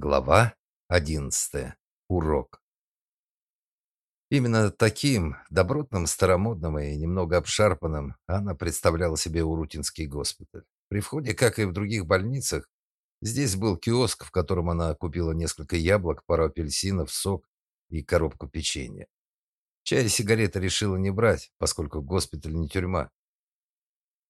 Глава 11. Урок. Именно таким, добротным, старомодным и немного обшарпанным, она представляла себе Урутинский госпиталь. При входе, как и в других больницах, здесь был киоск, в котором она купила несколько яблок, пару апельсинов, сок и коробку печенья. Чай и сигареты решила не брать, поскольку госпиталь не тюрьма.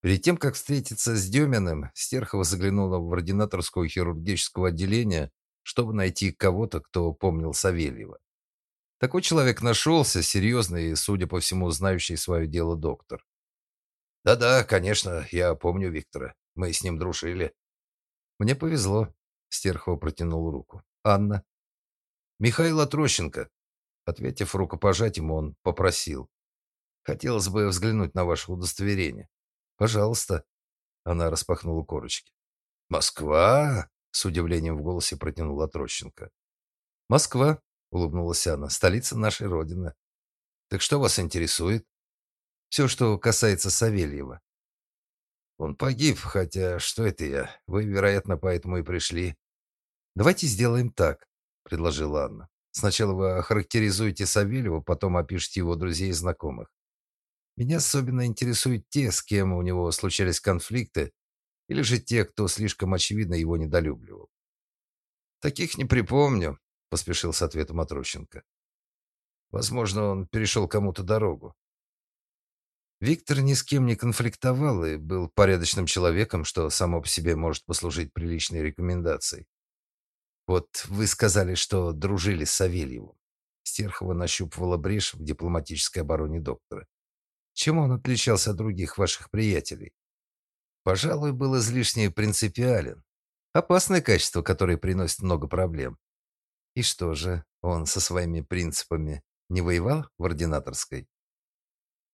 Перед тем, как встретиться с Деминым, Стерхова заглянула в ординаторское хирургического отделения чтобы найти кого-то, кто помнил Савельева. Такой человек нашелся, серьезный и, судя по всему, знающий свое дело доктор. «Да-да, конечно, я помню Виктора. Мы с ним дружили». «Мне повезло», — Стерхова протянул руку. «Анна». «Михаил Отрощенко», — ответив рукопожатием, он попросил. «Хотелось бы взглянуть на ваше удостоверение». «Пожалуйста». Она распахнула корочки. «Москва?» С удивлением в голосе протянула Трощенко. «Москва», — улыбнулась она, — «столица нашей Родины». «Так что вас интересует?» «Все, что касается Савельева». «Он погиб, хотя что это я? Вы, вероятно, поэтому и пришли». «Давайте сделаем так», — предложила Анна. «Сначала вы охарактеризуете Савельева, потом опишите его друзей и знакомых. Меня особенно интересуют те, с кем у него случались конфликты, или же те, кто слишком очевидно его недолюбливал. Таких не припомню, поспешил с ответом Отрощенко. Возможно, он перешел кому-то дорогу. Виктор ни с кем не конфликтовал и был порядочным человеком, что само по себе может послужить приличной рекомендацией. Вот вы сказали, что дружили с Савельевым. Стерхова нащупывала брешь в дипломатической обороне доктора. Чем он отличался от других ваших приятелей? Пожалуй, был излишне принципиален. Опасное качество, которое приносит много проблем. И что же, он со своими принципами не воевал в ординаторской?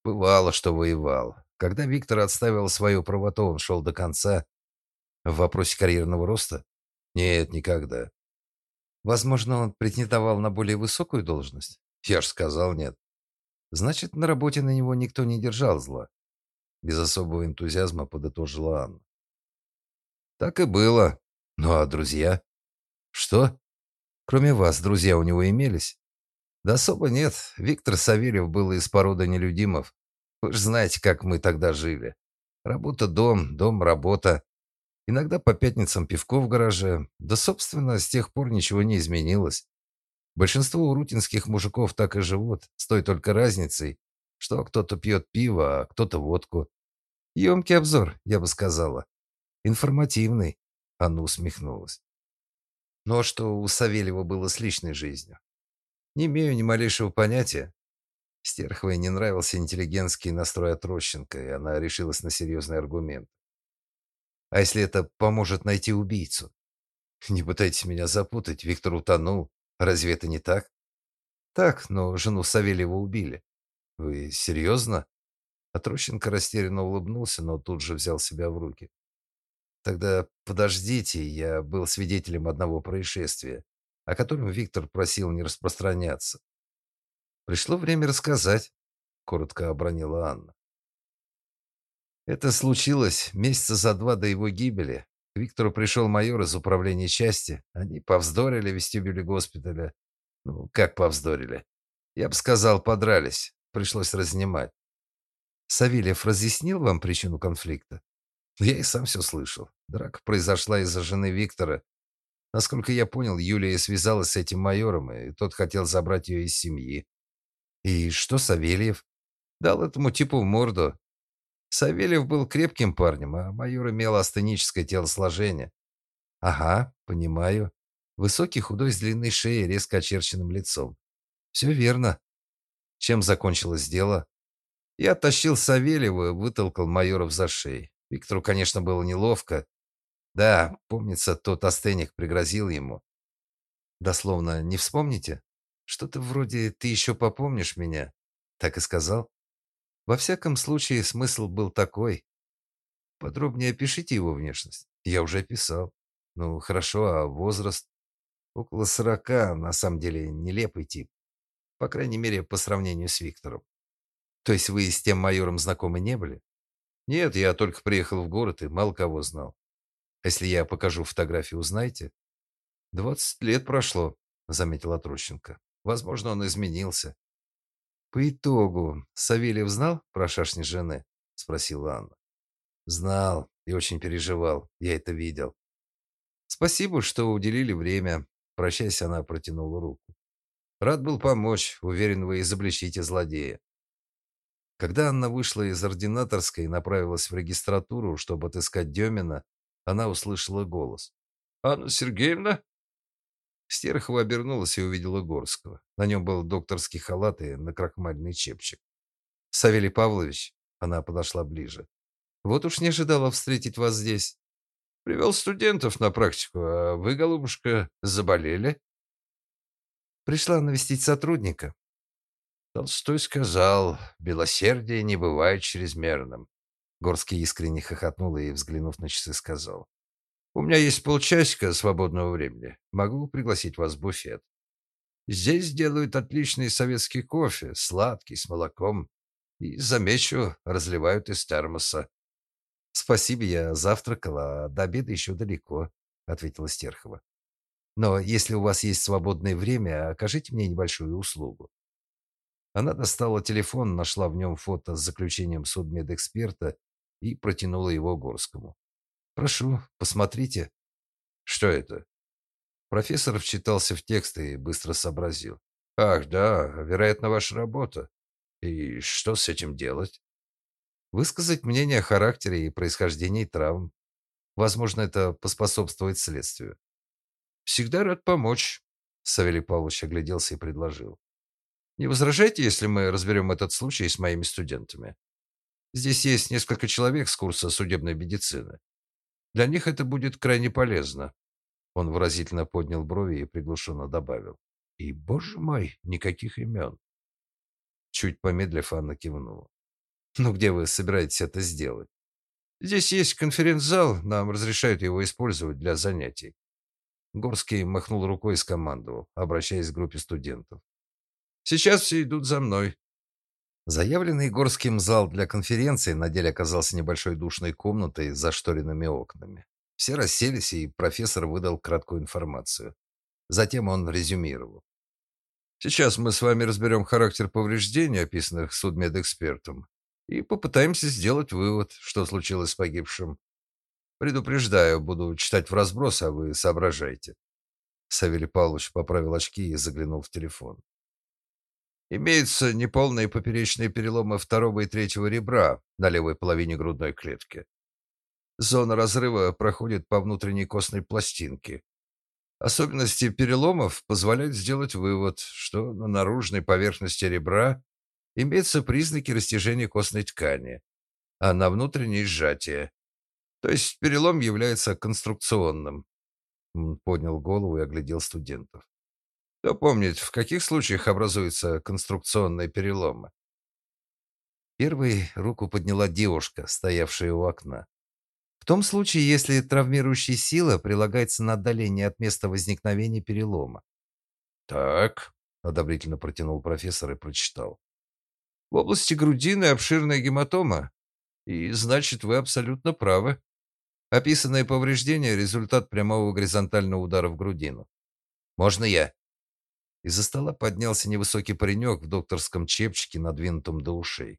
Бывало, что воевал. Когда Виктор отставил свою правоту, он шел до конца. В вопросе карьерного роста? Нет, никогда. Возможно, он претендовал на более высокую должность? Я ж сказал нет. Значит, на работе на него никто не держал зла без особого энтузиазма подытожила Анна. Так и было. Ну а друзья? Что? Кроме вас, друзья у него имелись? Да особо нет. Виктор Савельев был из породы нелюдимов. Вы же знаете, как мы тогда жили. Работа дом, дом работа. Иногда по пятницам пивко в гараже. Да, собственно, с тех пор ничего не изменилось. Большинство урутинских мужиков так и живут, с той только разницей, что кто-то пьет пиво, а кто-то водку. Емкий обзор, я бы сказала. Информативный. Анна усмехнулась. Но что у Савельева было с личной жизнью? Не имею ни малейшего понятия. Стерховой не нравился интеллигентский настрой от Рощенко, и она решилась на серьезный аргумент. А если это поможет найти убийцу? Не пытайтесь меня запутать, Виктор утонул. Разве это не так? Так, но жену Савельева убили. Вы серьезно? Отрощенко растерянно улыбнулся, но тут же взял себя в руки. Тогда подождите, я был свидетелем одного происшествия, о котором Виктор просил не распространяться. Пришло время рассказать, коротко обронила Анна. Это случилось месяца за два до его гибели. К Виктору пришел майор из управления части. Они повздорили в вестибюле госпиталя. Ну, как повздорили? Я бы сказал, подрались. Пришлось разнимать. Савельев разъяснил вам причину конфликта? Я и сам все слышал. Драка произошла из-за жены Виктора. Насколько я понял, Юлия связалась с этим майором, и тот хотел забрать ее из семьи. И что Савельев? Дал этому типу в морду. Савельев был крепким парнем, а майор имел астеническое телосложение. Ага, понимаю. Высокий, худой, с длинной шеей, резко очерченным лицом. Все верно. Чем закончилось дело? Я оттащил Савельева и вытолкал майоров за шею. Виктору, конечно, было неловко. Да, помнится, тот астеник пригрозил ему. Дословно, не вспомните? Что-то вроде «ты еще попомнишь меня». Так и сказал. Во всяком случае, смысл был такой. Подробнее опишите его внешность. Я уже описал. Ну, хорошо, а возраст? Около сорока, на самом деле, нелепый тип. По крайней мере, по сравнению с Виктором. То есть вы с тем майором знакомы не были? Нет, я только приехал в город и мало кого знал. А если я покажу фотографию, узнаете? «Двадцать лет прошло», — заметила Трощенко. «Возможно, он изменился». «По итогу, Савельев знал про шашни жены?» — спросила Анна. «Знал и очень переживал. Я это видел». «Спасибо, что уделили время». Прощаясь, она протянула руку. «Рад был помочь. Уверен, вы изобличите злодея». Когда Анна вышла из ординаторской и направилась в регистратуру, чтобы отыскать Демина, она услышала голос. «Анна Сергеевна?» Стерхова обернулась и увидела Горского. На нем был докторский халат и накрахмальный чепчик. «Савелий Павлович», — она подошла ближе, — «вот уж не ожидала встретить вас здесь». «Привел студентов на практику, а вы, голубушка, заболели?» «Пришла навестить сотрудника». Толстой сказал, «Белосердие не бывает чрезмерным». Горский искренне хохотнул и, взглянув на часы, сказал, у меня есть полчасика свободного времени. Могу пригласить вас в буфет. Здесь делают отличный советский кофе, сладкий, с молоком. И, замечу, разливают из термоса. Спасибо, я завтракала, до обеда еще далеко, ответила Стерхова. Но если у вас есть свободное время, окажите мне небольшую услугу. Она достала телефон, нашла в нем фото с заключением судмедэксперта и протянула его Горскому. Прошу, посмотрите. Что это? Профессор вчитался в текст и быстро сообразил. Ах, да, вероятно, ваша работа. И что с этим делать? Высказать мнение о характере и происхождении травм. Возможно, это поспособствует следствию. Всегда рад помочь. Савелий Павлович огляделся и предложил. Не возражайте, если мы разберем этот случай с моими студентами. Здесь есть несколько человек с курса судебной медицины. Для них это будет крайне полезно. Он выразительно поднял брови и приглушенно добавил. И, боже мой, никаких имен. Чуть помедлив, Анна кивнула. Ну, где вы собираетесь это сделать? Здесь есть конференц-зал, нам разрешают его использовать для занятий. Горский махнул рукой и скомандовал, обращаясь к группе студентов. Сейчас все идут за мной. Заявленный Горским зал для конференции на деле оказался небольшой душной комнатой с зашторенными окнами. Все расселись, и профессор выдал краткую информацию. Затем он резюмировал. Сейчас мы с вами разберем характер повреждений, описанных судмедэкспертом, и попытаемся сделать вывод, что случилось с погибшим. Предупреждаю, буду читать в разброс, а вы соображайте. Савелий Павлович поправил очки и заглянул в телефон. Имеются неполные поперечные переломы второго и третьего ребра на левой половине грудной клетки. Зона разрыва проходит по внутренней костной пластинке. Особенности переломов позволяют сделать вывод, что на наружной поверхности ребра имеются признаки растяжения костной ткани, а на внутренней сжатие. То есть перелом является конструкционным. Он поднял голову и оглядел студентов. Кто помнит, в каких случаях образуются конструкционные переломы? Первой руку подняла девушка, стоявшая у окна. В том случае, если травмирующая сила прилагается на отдаление от места возникновения перелома. Так, одобрительно протянул профессор и прочитал. В области грудины обширная гематома. И значит, вы абсолютно правы. Описанное повреждение результат прямого горизонтального удара в грудину. Можно я? Из-за стола поднялся невысокий паренек в докторском чепчике, надвинутом до ушей.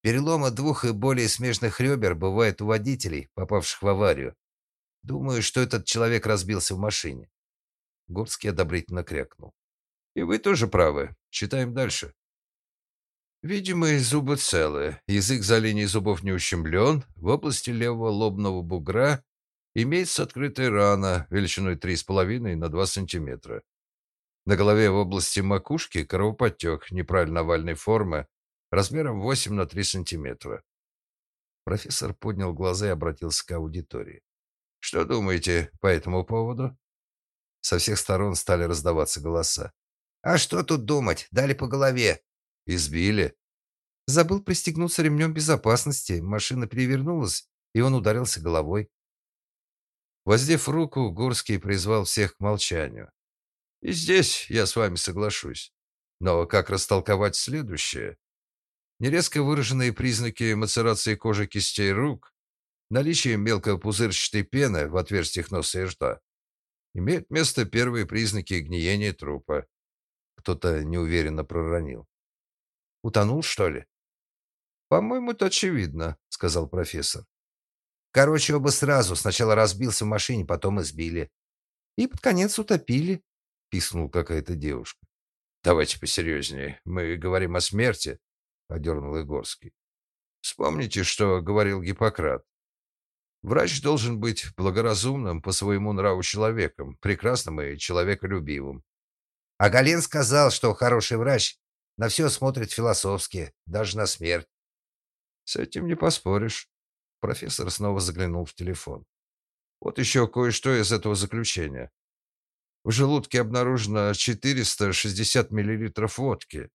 Переломы двух и более смежных ребер бывают у водителей, попавших в аварию. Думаю, что этот человек разбился в машине. Горский одобрительно крякнул. И вы тоже правы. Читаем дальше. Видимые зубы целы, язык за линией зубов не ущемлен, в области левого лобного бугра имеется открытая рана величиной 3,5 на 2 сантиметра. На голове в области макушки кровоподтек неправильно овальной формы размером 8 на 3 сантиметра. Профессор поднял глаза и обратился к аудитории. «Что думаете по этому поводу?» Со всех сторон стали раздаваться голоса. «А что тут думать? Дали по голове». «Избили». Забыл пристегнуться ремнем безопасности. Машина перевернулась, и он ударился головой. Воздев руку, Горский призвал всех к молчанию. И здесь я с вами соглашусь. Но как растолковать следующее? Нерезко выраженные признаки мацерации кожи кистей рук, наличие мелкопузырчатой пены в отверстиях носа и рта, Имеют место первые признаки гниения трупа. Кто-то неуверенно проронил. Утонул, что ли? По-моему, это очевидно, сказал профессор. Короче, оба сразу. Сначала разбился в машине, потом избили. И под конец утопили, пискнул какая-то девушка. Давайте посерьезнее. Мы говорим о смерти, одернул Игорский. Вспомните, что говорил Гиппократ. Врач должен быть благоразумным по своему нраву человеком, прекрасным и человеколюбивым. А Гален сказал, что хороший врач на все смотрит философски, даже на смерть. С этим не поспоришь. Профессор снова заглянул в телефон. Вот еще кое-что из этого заключения. В желудке обнаружено 460 мл водки.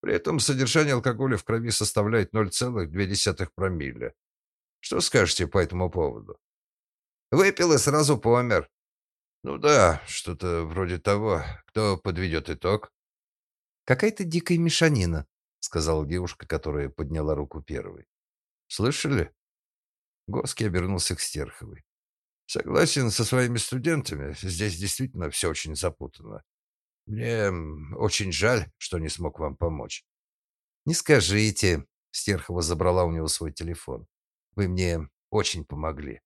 При этом содержание алкоголя в крови составляет 0,2 промилле. Что скажете по этому поводу? Выпил и сразу помер. Ну да, что-то вроде того. Кто подведет итог? Какая-то дикая мешанина, сказала девушка, которая подняла руку первой. Слышали? Горский обернулся к Стерховой. Согласен со своими студентами. Здесь действительно все очень запутанно. Мне очень жаль, что не смог вам помочь. Не скажите, Стерхова забрала у него свой телефон. Вы мне очень помогли.